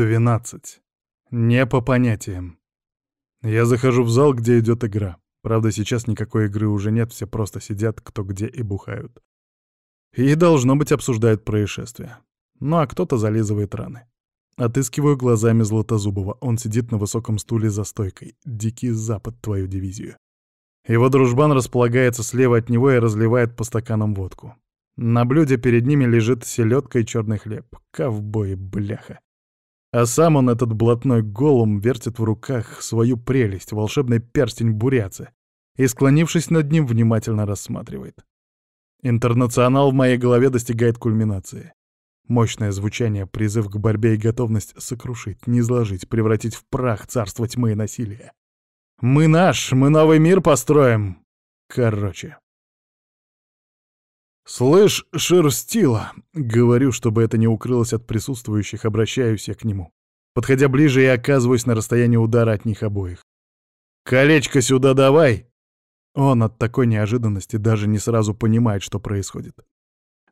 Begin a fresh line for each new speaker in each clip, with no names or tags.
12. Не по понятиям. Я захожу в зал, где идет игра. Правда, сейчас никакой игры уже нет, все просто сидят кто где и бухают. И, должно быть, обсуждают происшествие. Ну а кто-то зализывает раны. Отыскиваю глазами Златозубова. Он сидит на высоком стуле за стойкой. Дикий Запад, твою дивизию. Его дружбан располагается слева от него и разливает по стаканам водку. На блюде перед ними лежит селедка и черный хлеб. Ковбой, бляха. А сам он, этот блатной голум, вертит в руках свою прелесть, волшебный перстень буряцы, и, склонившись над ним, внимательно рассматривает. Интернационал в моей голове достигает кульминации. Мощное звучание, призыв к борьбе и готовность сокрушить, низложить, превратить в прах царство тьмы и насилия. Мы наш, мы новый мир построим. Короче. «Слышь, шерстила!» — говорю, чтобы это не укрылось от присутствующих, обращаюсь я к нему. Подходя ближе, я оказываюсь на расстоянии удара от них обоих. «Колечко сюда давай!» Он от такой неожиданности даже не сразу понимает, что происходит.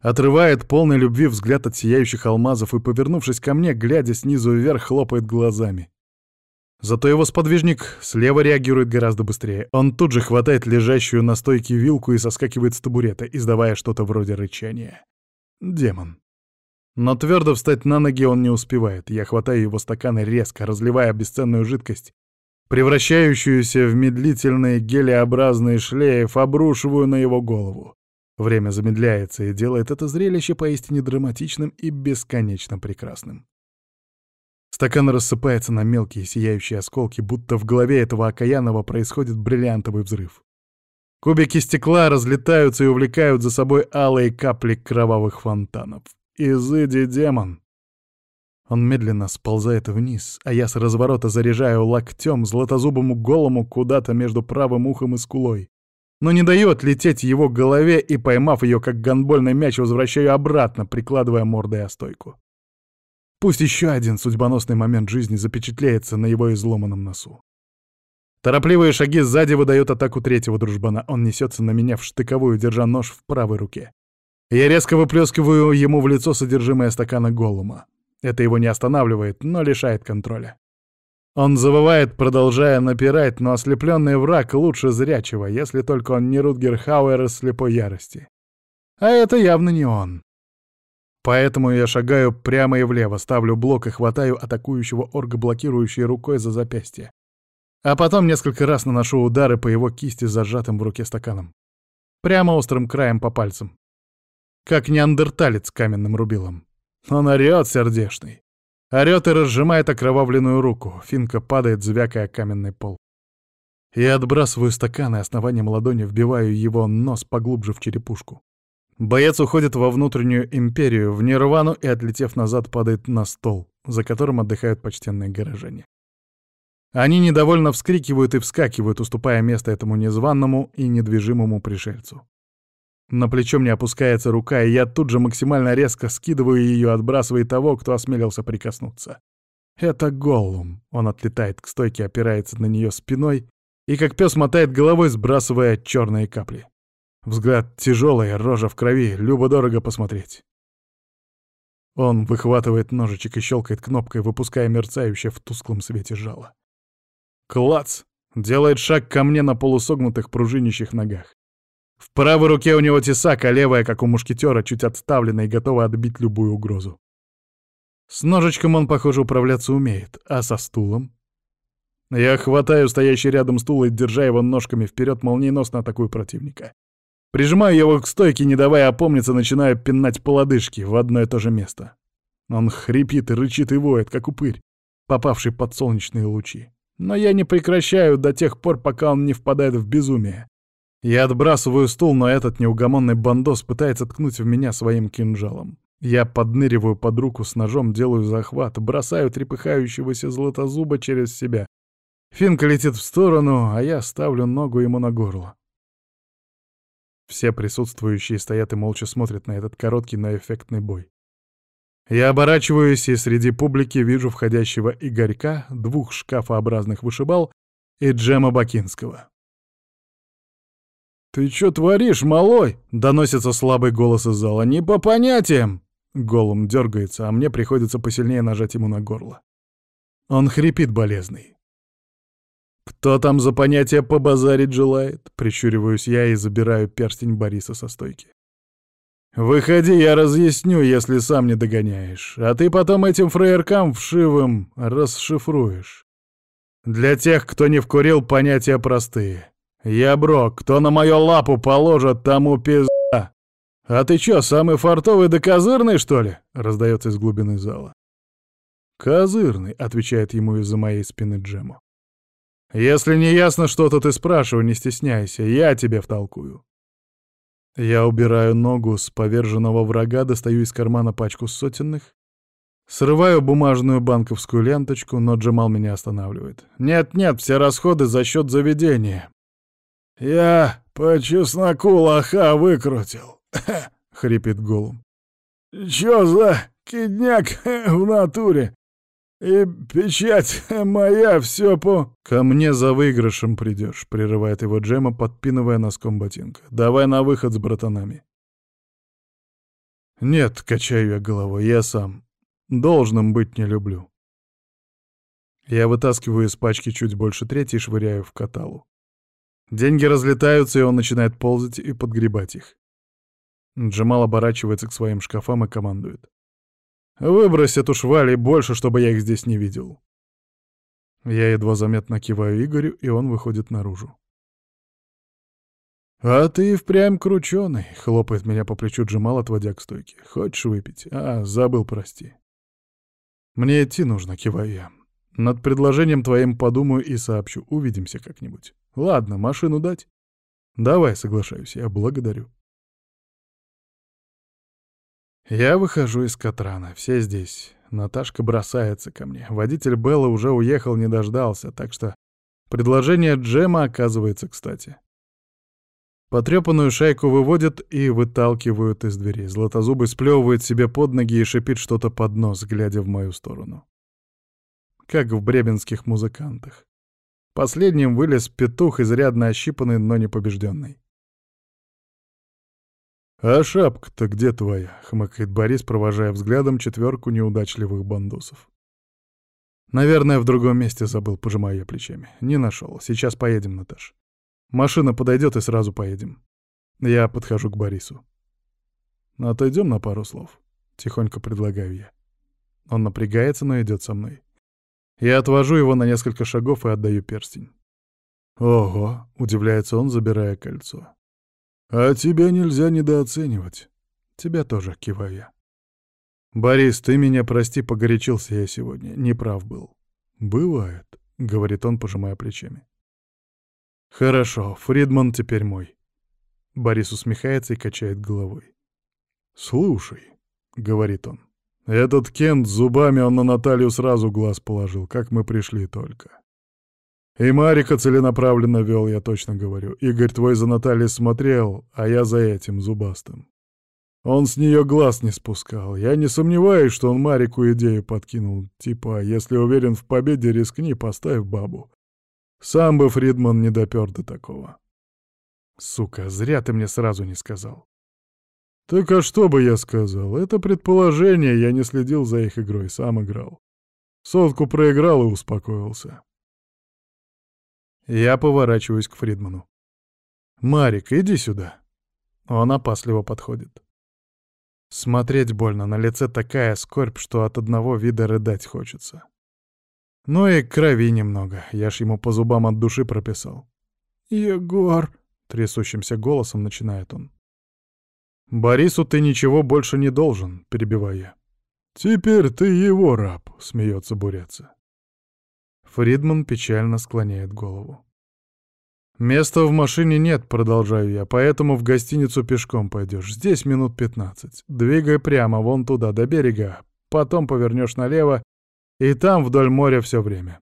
Отрывает полный любви взгляд от сияющих алмазов и, повернувшись ко мне, глядя снизу вверх, хлопает глазами. Зато его сподвижник слева реагирует гораздо быстрее. Он тут же хватает лежащую на стойке вилку и соскакивает с табурета, издавая что-то вроде рычания. Демон. Но твердо встать на ноги он не успевает. Я хватаю его стакан и резко, разливая бесценную жидкость, превращающуюся в медлительные гелеобразные шлейф, обрушиваю на его голову. Время замедляется и делает это зрелище поистине драматичным и бесконечно прекрасным. Стакан рассыпается на мелкие сияющие осколки, будто в голове этого окаянного происходит бриллиантовый взрыв. Кубики стекла разлетаются и увлекают за собой алые капли кровавых фонтанов. Изыди, демон! Он медленно сползает вниз, а я с разворота заряжаю локтем златозубому голому куда-то между правым ухом и скулой. Но не даю отлететь его голове и, поймав ее как гонбольный мяч, возвращаю обратно, прикладывая мордой о стойку. Пусть еще один судьбоносный момент жизни запечатляется на его изломанном носу. Торопливые шаги сзади выдают атаку третьего дружбана. Он несется на меня в штыковую, держа нож в правой руке. Я резко выплескиваю ему в лицо содержимое стакана голума. Это его не останавливает, но лишает контроля. Он завывает, продолжая напирать, но ослепленный враг лучше зрячего, если только он не Рутгер Хауэр из слепой ярости. А это явно не он. Поэтому я шагаю прямо и влево, ставлю блок и хватаю атакующего орга блокирующей рукой за запястье. А потом несколько раз наношу удары по его кисти с зажатым в руке стаканом. Прямо острым краем по пальцам. Как неандерталец каменным рубилом. Он орёт сердешный. Орёт и разжимает окровавленную руку. Финка падает, звякая каменный пол. Я отбрасываю стакан и основанием ладони вбиваю его нос поглубже в черепушку. Боец уходит во внутреннюю империю, в нирвану и, отлетев назад, падает на стол, за которым отдыхают почтенные горожане. Они недовольно вскрикивают и вскакивают, уступая место этому незваному и недвижимому пришельцу. На плечо мне опускается рука, и я тут же максимально резко скидываю ее, отбрасывая того, кто осмелился прикоснуться. Это Голлум. Он отлетает к стойке, опирается на нее спиной и как пес мотает головой, сбрасывая черные капли. Взгляд тяжелый, рожа в крови, любо-дорого посмотреть. Он выхватывает ножичек и щелкает кнопкой, выпуская мерцающее в тусклом свете жало. Клац! Делает шаг ко мне на полусогнутых пружинищих ногах. В правой руке у него тесак, а левая, как у мушкетера, чуть отставлена и готова отбить любую угрозу. С ножичком он, похоже, управляться умеет, а со стулом? Я хватаю стоящий рядом стул и, держа его ножками вперед, молниеносно атакую противника. Прижимаю его к стойке, не давая опомниться, начинаю пинать по лодыжке в одно и то же место. Он хрипит и рычит и воет, как упырь, попавший под солнечные лучи. Но я не прекращаю до тех пор, пока он не впадает в безумие. Я отбрасываю стул, но этот неугомонный бандос пытается ткнуть в меня своим кинжалом. Я подныриваю под руку с ножом, делаю захват, бросаю трепыхающегося златозуба через себя. Финка летит в сторону, а я ставлю ногу ему на горло. Все присутствующие стоят и молча смотрят на этот короткий, но эффектный бой. Я оборачиваюсь и среди публики вижу входящего Игорька, двух шкафообразных вышибал и Джема Бакинского. «Ты чё творишь, малой?» — доносится слабый голос из зала. «Не по понятиям!» Голум дергается, а мне приходится посильнее нажать ему на горло. Он хрипит болезный. «Кто там за понятие побазарить желает?» Прищуриваюсь я и забираю перстень Бориса со стойки. «Выходи, я разъясню, если сам не догоняешь, а ты потом этим фраеркам вшивым расшифруешь. Для тех, кто не вкурил, понятия простые. Я брок, кто на мою лапу положит, тому пизда. А ты чё, самый фартовый да козырный, что ли?» — раздается из глубины зала. «Козырный», — отвечает ему из-за моей спины Джему. Если не ясно что-то, ты спрашивай, не стесняйся, я тебе втолкую. Я убираю ногу с поверженного врага, достаю из кармана пачку сотенных, срываю бумажную банковскую ленточку, но Джамал меня останавливает. Нет-нет, все расходы за счет заведения. Я по чесноку лоха выкрутил, — хрипит Голум. Чё за кидняк в натуре? «И печать моя все по...» «Ко мне за выигрышем придешь», — прерывает его Джема, подпинывая носком ботинка. «Давай на выход с братанами». «Нет», — качаю я головой, — «я сам. Должным быть не люблю». Я вытаскиваю из пачки чуть больше трети и швыряю в каталу. Деньги разлетаются, и он начинает ползать и подгребать их. Джамал оборачивается к своим шкафам и командует. Выбрось эту шваль и больше, чтобы я их здесь не видел. Я едва заметно киваю Игорю, и он выходит наружу. «А ты впрямь крученый», — хлопает меня по плечу Джемал, отводя к стойке. «Хочешь выпить? А, забыл, прости». «Мне идти нужно», — киваю я. «Над предложением твоим подумаю и сообщу. Увидимся как-нибудь. Ладно, машину дать?» «Давай, соглашаюсь, я благодарю». Я выхожу из Катрана, все здесь. Наташка бросается ко мне. Водитель Белла уже уехал, не дождался, так что предложение Джема оказывается кстати. Потрепанную шайку выводят и выталкивают из двери. Златозубый сплевывает себе под ноги и шипит что-то под нос, глядя в мою сторону. Как в бребенских музыкантах. Последним вылез петух, изрядно ощипанный, но не побежденный. «А шапка-то где твоя?» — хмыкает Борис, провожая взглядом четверку неудачливых бандосов. «Наверное, в другом месте забыл», — пожимая я плечами. «Не нашел. Сейчас поедем, Наташ. Машина подойдет и сразу поедем». Я подхожу к Борису. «Отойдем на пару слов», — тихонько предлагаю я. Он напрягается, но идет со мной. Я отвожу его на несколько шагов и отдаю перстень. «Ого!» — удивляется он, забирая кольцо. А тебя нельзя недооценивать. Тебя тоже, киваю я. Борис, ты меня прости, погорячился я сегодня. Неправ был. Бывает, говорит он, пожимая плечами. Хорошо, Фридман теперь мой. Борис усмехается и качает головой. «Слушай», — говорит он, — «этот Кент зубами он на Наталью сразу глаз положил, как мы пришли только. И Марика целенаправленно вел, я точно говорю. Игорь твой за Натальей смотрел, а я за этим, зубастым. Он с нее глаз не спускал. Я не сомневаюсь, что он Марику идею подкинул. Типа, если уверен в победе, рискни, поставь бабу. Сам бы Фридман не допер до такого. Сука, зря ты мне сразу не сказал. Так а что бы я сказал? Это предположение, я не следил за их игрой, сам играл. Сотку проиграл и успокоился. Я поворачиваюсь к Фридману. «Марик, иди сюда». Он опасливо подходит. Смотреть больно, на лице такая скорбь, что от одного вида рыдать хочется. Ну и крови немного, я ж ему по зубам от души прописал. «Егор!» — трясущимся голосом начинает он. «Борису ты ничего больше не должен», — перебиваю я. «Теперь ты его раб», — смеется Буряца. Фридман печально склоняет голову. «Места в машине нет», — продолжаю я, «поэтому в гостиницу пешком пойдешь. Здесь минут пятнадцать. Двигай прямо, вон туда, до берега. Потом повернешь налево, и там вдоль моря все время.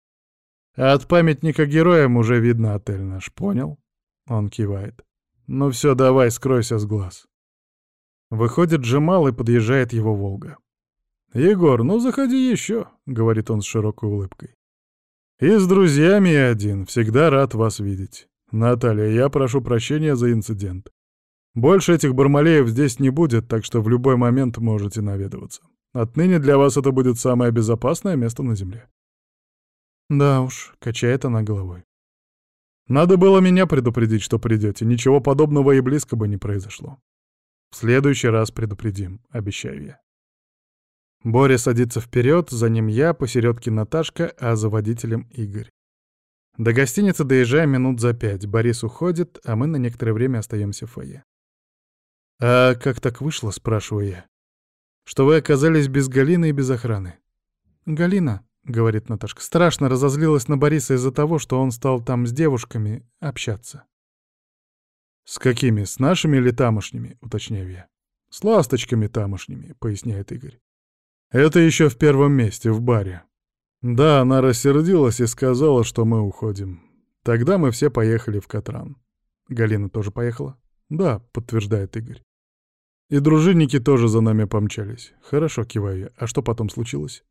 от памятника героям уже видно отель наш, понял?» Он кивает. «Ну все, давай, скройся с глаз». Выходит Джемал и подъезжает его «Волга». «Егор, ну заходи еще», — говорит он с широкой улыбкой. И с друзьями один, всегда рад вас видеть. Наталья, я прошу прощения за инцидент. Больше этих бармалеев здесь не будет, так что в любой момент можете наведываться. Отныне для вас это будет самое безопасное место на Земле. Да уж, качает она головой. Надо было меня предупредить, что придете. Ничего подобного и близко бы не произошло. В следующий раз предупредим, обещаю я. Боря садится вперед, за ним я, посередке Наташка, а за водителем Игорь. До гостиницы доезжаем минут за пять. Борис уходит, а мы на некоторое время остаемся в фойе. «А как так вышло?» — спрашиваю я. «Что вы оказались без Галины и без охраны?» «Галина», — говорит Наташка, — страшно разозлилась на Бориса из-за того, что он стал там с девушками общаться. «С какими? С нашими или тамошними?» — уточняю я. «С ласточками тамошними», — поясняет Игорь. «Это еще в первом месте, в баре. Да, она рассердилась и сказала, что мы уходим. Тогда мы все поехали в Катран. Галина тоже поехала? Да, подтверждает Игорь. И дружинники тоже за нами помчались. Хорошо, киваю я. А что потом случилось?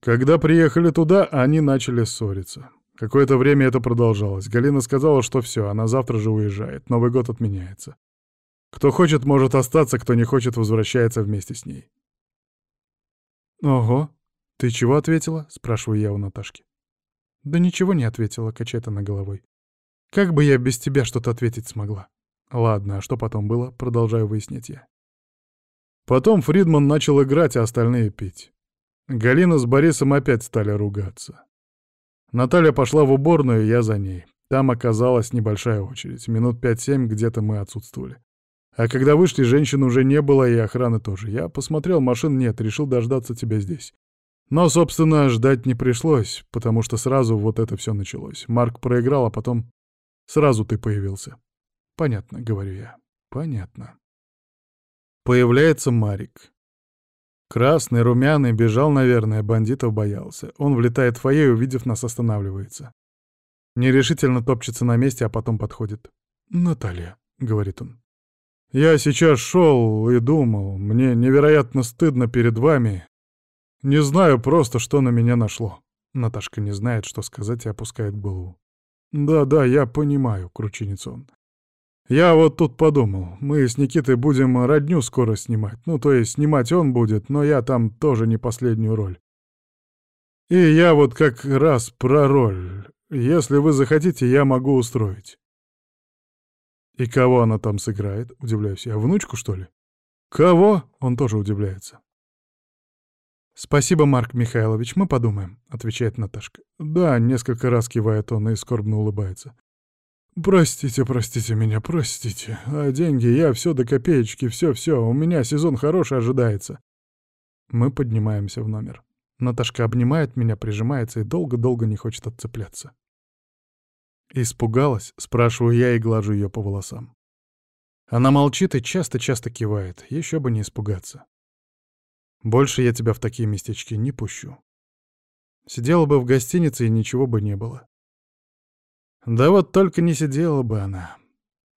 Когда приехали туда, они начали ссориться. Какое-то время это продолжалось. Галина сказала, что все, она завтра же уезжает. Новый год отменяется. Кто хочет, может остаться, кто не хочет, возвращается вместе с ней. Ого, «Ты чего ответила?» — спрашиваю я у Наташки. «Да ничего не ответила», — качает она головой. «Как бы я без тебя что-то ответить смогла?» «Ладно, а что потом было?» — продолжаю выяснять я. Потом Фридман начал играть, а остальные пить. Галина с Борисом опять стали ругаться. Наталья пошла в уборную, я за ней. Там оказалась небольшая очередь. Минут пять-семь где-то мы отсутствовали. А когда вышли, женщин уже не было, и охраны тоже. Я посмотрел, машин нет, решил дождаться тебя здесь. Но, собственно, ждать не пришлось, потому что сразу вот это все началось. Марк проиграл, а потом сразу ты появился. Понятно, говорю я. Понятно. Появляется Марик. Красный, румяный, бежал, наверное, бандитов боялся. Он влетает в фойе увидев нас, останавливается. Нерешительно топчется на месте, а потом подходит. «Наталья», — говорит он. «Я сейчас шел и думал, мне невероятно стыдно перед вами, не знаю просто, что на меня нашло. Наташка не знает, что сказать и опускает голову. «Да-да, я понимаю», — кручинится он. «Я вот тут подумал, мы с Никитой будем родню скоро снимать. Ну, то есть снимать он будет, но я там тоже не последнюю роль. И я вот как раз про роль. Если вы захотите, я могу устроить». «И кого она там сыграет?» — удивляюсь я. «Внучку, что ли?» «Кого?» — он тоже удивляется. «Спасибо, Марк Михайлович, мы подумаем», — отвечает Наташка. «Да», — несколько раз кивает он и скорбно улыбается. «Простите, простите меня, простите. А деньги, я все до копеечки, все-все, у меня сезон хороший ожидается». Мы поднимаемся в номер. Наташка обнимает меня, прижимается и долго-долго не хочет отцепляться. «Испугалась?» — спрашиваю я и глажу ее по волосам. Она молчит и часто-часто кивает, еще бы не испугаться. Больше я тебя в такие местечки не пущу. Сидела бы в гостинице, и ничего бы не было. Да вот только не сидела бы она.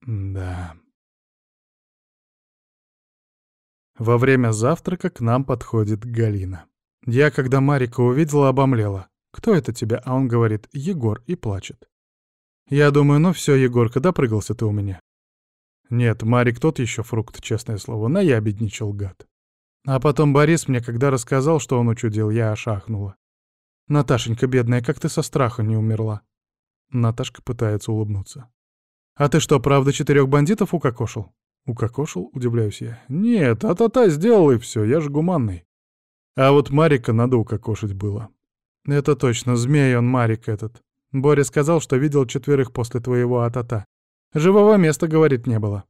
Да. Во время завтрака к нам подходит Галина. Я, когда Марика увидела, обомлела. «Кто это тебя?» А он говорит «Егор» и плачет. Я думаю, ну все, Егорка, допрыгался ты у меня. Нет, Марик тот еще фрукт, честное слово, наябедничал гад. А потом Борис мне, когда рассказал, что он учудил, я ошахнула. «Наташенька, бедная, как ты со страху не умерла?» Наташка пытается улыбнуться. «А ты что, правда четырех бандитов укокошил?» «Укокошил?» — удивляюсь я. «Нет, а-та-та сделал и все, я же гуманный. А вот Марика надо укокошить было». «Это точно, змей он, Марик этот. Боря сказал, что видел четверых после твоего а-та-та. Живого места, говорит, не было».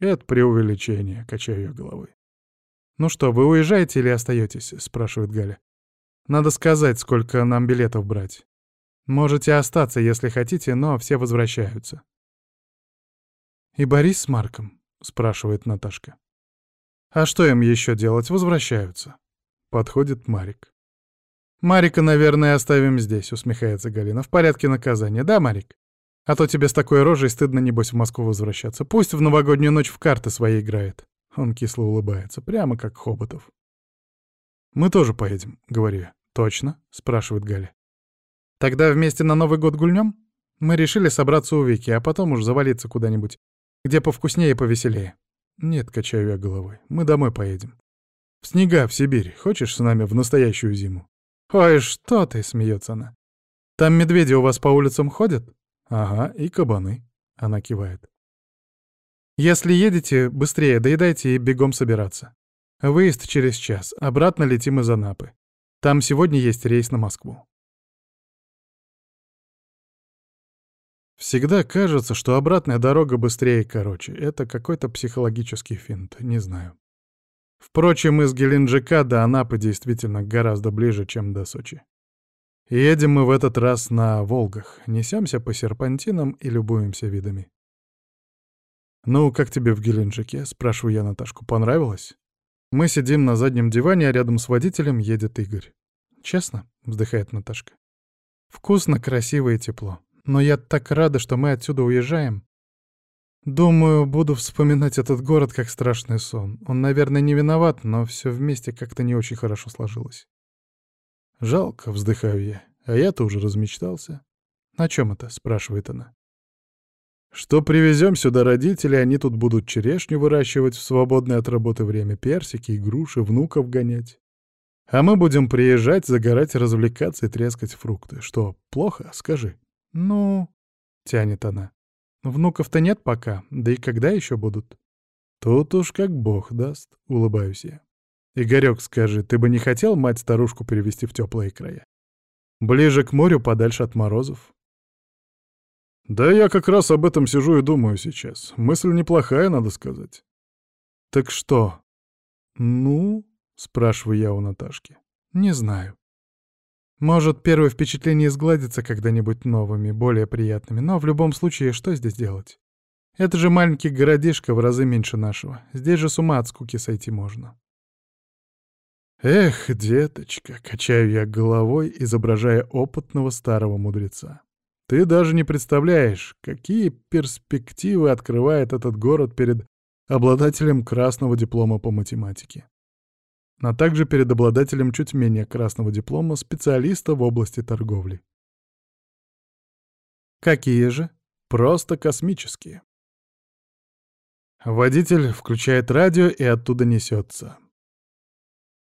«Это преувеличение», — качаю я головой. «Ну что, вы уезжаете или остаетесь?» — спрашивает Галя. «Надо сказать, сколько нам билетов брать. Можете остаться, если хотите, но все возвращаются». «И Борис с Марком?» — спрашивает Наташка. «А что им еще делать? Возвращаются». Подходит Марик. «Марика, наверное, оставим здесь», — усмехается Галина. «В порядке наказания, да, Марик? А то тебе с такой рожей стыдно, небось, в Москву возвращаться. Пусть в новогоднюю ночь в карты свои играет». Он кисло улыбается, прямо как Хоботов. «Мы тоже поедем», — говорю я. «Точно?» — спрашивает Галя. «Тогда вместе на Новый год гульнем? Мы решили собраться у Вики, а потом уж завалиться куда-нибудь, где повкуснее и повеселее». «Нет», — качаю я головой, — «мы домой поедем». «В снега, в Сибирь. Хочешь с нами в настоящую зиму?» «Ой, что ты!» — смеется она.
Там медведи у вас по улицам ходят?
Ага, и кабаны. Она кивает.
Если едете, быстрее доедайте и бегом собираться. Выезд через час, обратно летим из Анапы. Там сегодня есть рейс на Москву.
Всегда кажется, что обратная дорога быстрее и короче. Это какой-то психологический финт, не знаю. Впрочем, из Геленджика до Анапы действительно гораздо ближе, чем до Сочи. Едем мы в этот раз на «Волгах», несемся по серпантинам и любуемся видами. «Ну, как тебе в Геленджике?» — спрашиваю я Наташку. «Понравилось?» Мы сидим на заднем диване, а рядом с водителем едет Игорь.
«Честно?» — вздыхает Наташка. «Вкусно, красиво и тепло. Но я так рада, что мы отсюда уезжаем. Думаю, буду вспоминать этот город как страшный сон. Он, наверное, не виноват, но все вместе как-то не очень хорошо сложилось.
Жалко, вздыхаю я. А я-то уже размечтался.
«О чем это?» — спрашивает она.
«Что привезем сюда родители, они тут будут черешню выращивать в свободное от работы время, персики и груши, внуков гонять. А мы будем приезжать, загорать, развлекаться и трескать фрукты. Что, плохо? Скажи».
«Ну...» — тянет она. «Внуков-то нет пока, да и когда еще будут?»
«Тут уж как бог даст», — улыбаюсь я. «Игорёк, скажи, ты бы не хотел мать-старушку перевести в теплые края? Ближе к морю, подальше от морозов?» «Да я как раз об этом сижу и думаю сейчас. Мысль неплохая, надо сказать».
«Так что?»
«Ну?» — спрашиваю я у Наташки.
«Не знаю. Может, первое впечатление сгладится когда-нибудь новыми, более приятными, но в любом случае, что здесь делать? Это же маленький городишко в разы меньше нашего. Здесь же с ума от скуки сойти можно.
Эх, деточка, качаю я головой, изображая опытного старого мудреца. Ты даже не представляешь, какие перспективы открывает этот город перед обладателем красного диплома по математике а также перед обладателем чуть менее красного диплома специалиста в области торговли.
Какие же?
Просто космические. Водитель включает радио и оттуда несется.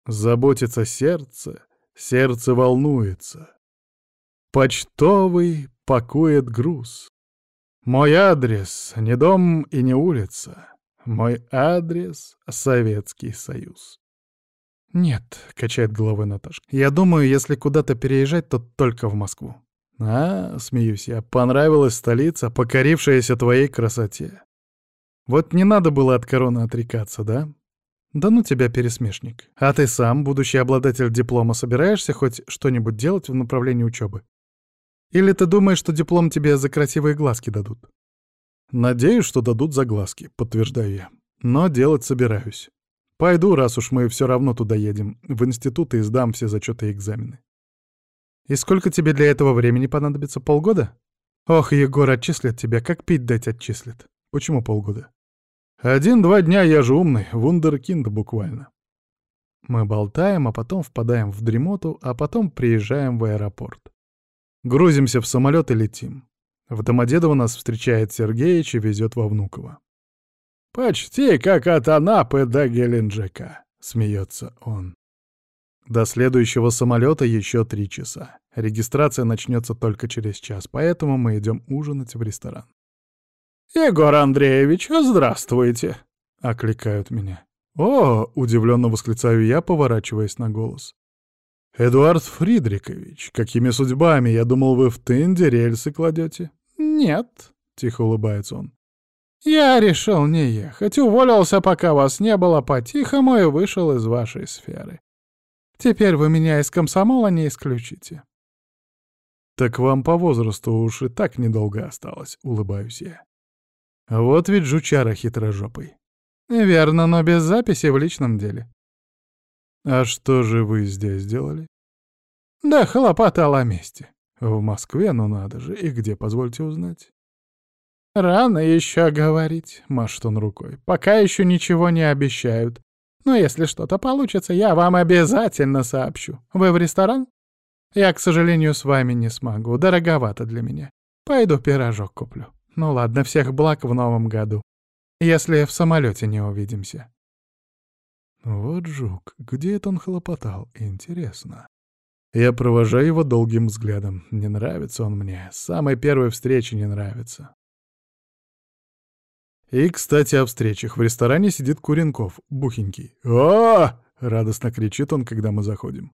Заботится сердце, сердце волнуется. Почтовый пакует груз. Мой адрес — не дом и не улица. Мой адрес — Советский Союз.
«Нет», — качает головой Наташка. «Я думаю, если куда-то переезжать, то только в Москву».
«А, — смеюсь я, — понравилась столица, покорившаяся твоей красоте. Вот не надо было от короны отрекаться, да?»
«Да ну тебя, пересмешник. А ты сам, будущий обладатель диплома, собираешься хоть что-нибудь делать в направлении учебы? Или ты думаешь, что диплом тебе за красивые глазки дадут?»
«Надеюсь, что дадут за глазки», — подтверждаю я. «Но делать собираюсь. Пойду, раз уж мы все равно туда едем, в институт и сдам все зачеты и экзамены.
И сколько тебе для этого времени понадобится? Полгода? Ох, Егор, отчислят тебя, как пить дать отчислят.
Почему полгода? Один-два дня, я же умный, вундеркинд буквально. Мы болтаем, а потом впадаем в дремоту, а потом приезжаем в аэропорт. Грузимся в самолет и летим. В Домодедово нас встречает Сергеич и везет во Внуково. «Почти как от Анапы до Геленджика», — смеется он. До следующего самолета еще три часа. Регистрация начнется только через час, поэтому мы идем ужинать в ресторан. «Егор Андреевич, здравствуйте!» — окликают меня. «О!» — удивленно восклицаю я, поворачиваясь на голос. «Эдуард Фридрикович, какими судьбами? Я думал, вы в Тынде рельсы кладете?»
«Нет», — тихо улыбается он. «Я решил не ехать, уволился, пока вас не было по-тихому и вышел из вашей сферы. Теперь вы меня из комсомола не исключите».
«Так вам по возрасту уж и так недолго осталось», — улыбаюсь я. «Вот ведь жучара хитрожопый».
«Верно, но без записи в личном деле».
«А что же вы здесь делали?»
«Да хлопотал о месте».
«В Москве, ну надо же. И где, позвольте узнать?»
«Рано еще говорить», — машет он рукой. «Пока еще ничего не обещают. Но если что-то получится, я вам обязательно сообщу. Вы в ресторан? Я, к сожалению, с вами не смогу. Дороговато для меня. Пойду пирожок куплю. Ну ладно, всех благ в новом году. Если в самолете не увидимся».
Вот жук, где это он хлопотал, интересно. Я провожаю его долгим взглядом. Не нравится он мне. С самой первой встречи не нравится. И, кстати, о встречах. В ресторане сидит Куренков, бухенький. о радостно кричит он, когда мы заходим.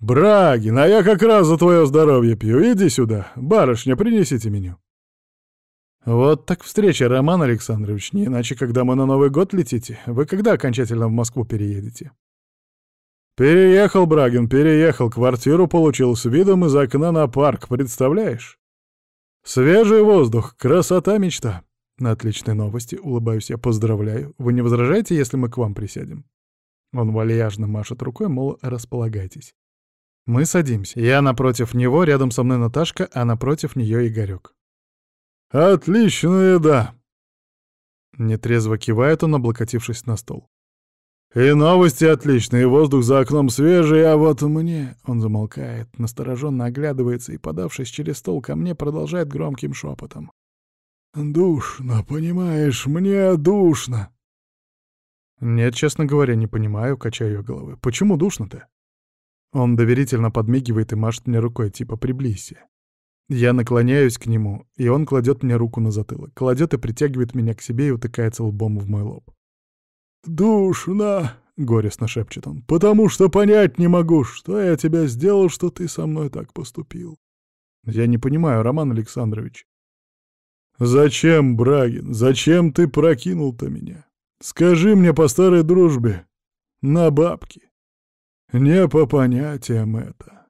«Брагин, а я как раз за твое здоровье пью. Иди сюда. Барышня, принесите меню». «Вот так встреча, Роман Александрович, не иначе, когда мы на Новый год летите. Вы когда окончательно в Москву переедете?» «Переехал, Брагин, переехал. Квартиру получил с видом из окна на парк, представляешь? Свежий воздух, красота мечта. На отличной новости, улыбаюсь я, поздравляю. Вы не возражаете, если мы к вам присядем?» Он вальяжно машет рукой, мол, располагайтесь. Мы садимся. Я напротив него, рядом со мной Наташка, а напротив нее Игорек. «Отличная еда!» Нетрезво кивает он, облокотившись на стол. «И новости отличные, воздух за окном свежий, а вот мне...» Он замолкает, настороженно оглядывается и, подавшись через стол ко мне, продолжает громким шепотом. «Душно, понимаешь, мне душно!» «Нет, честно говоря, не понимаю», — качаю головы. «Почему душно-то?» Он доверительно подмигивает и машет мне рукой, типа «приблизься». Я наклоняюсь к нему, и он кладет мне руку на затылок, кладет и притягивает меня к себе и утыкается лбом в мой лоб. «Душно!» — горестно шепчет он. «Потому что понять не могу, что я тебя сделал, что ты со мной так поступил». «Я не понимаю, Роман Александрович». «Зачем, Брагин, зачем ты прокинул-то меня? Скажи мне по старой дружбе. На бабки. Не по понятиям это.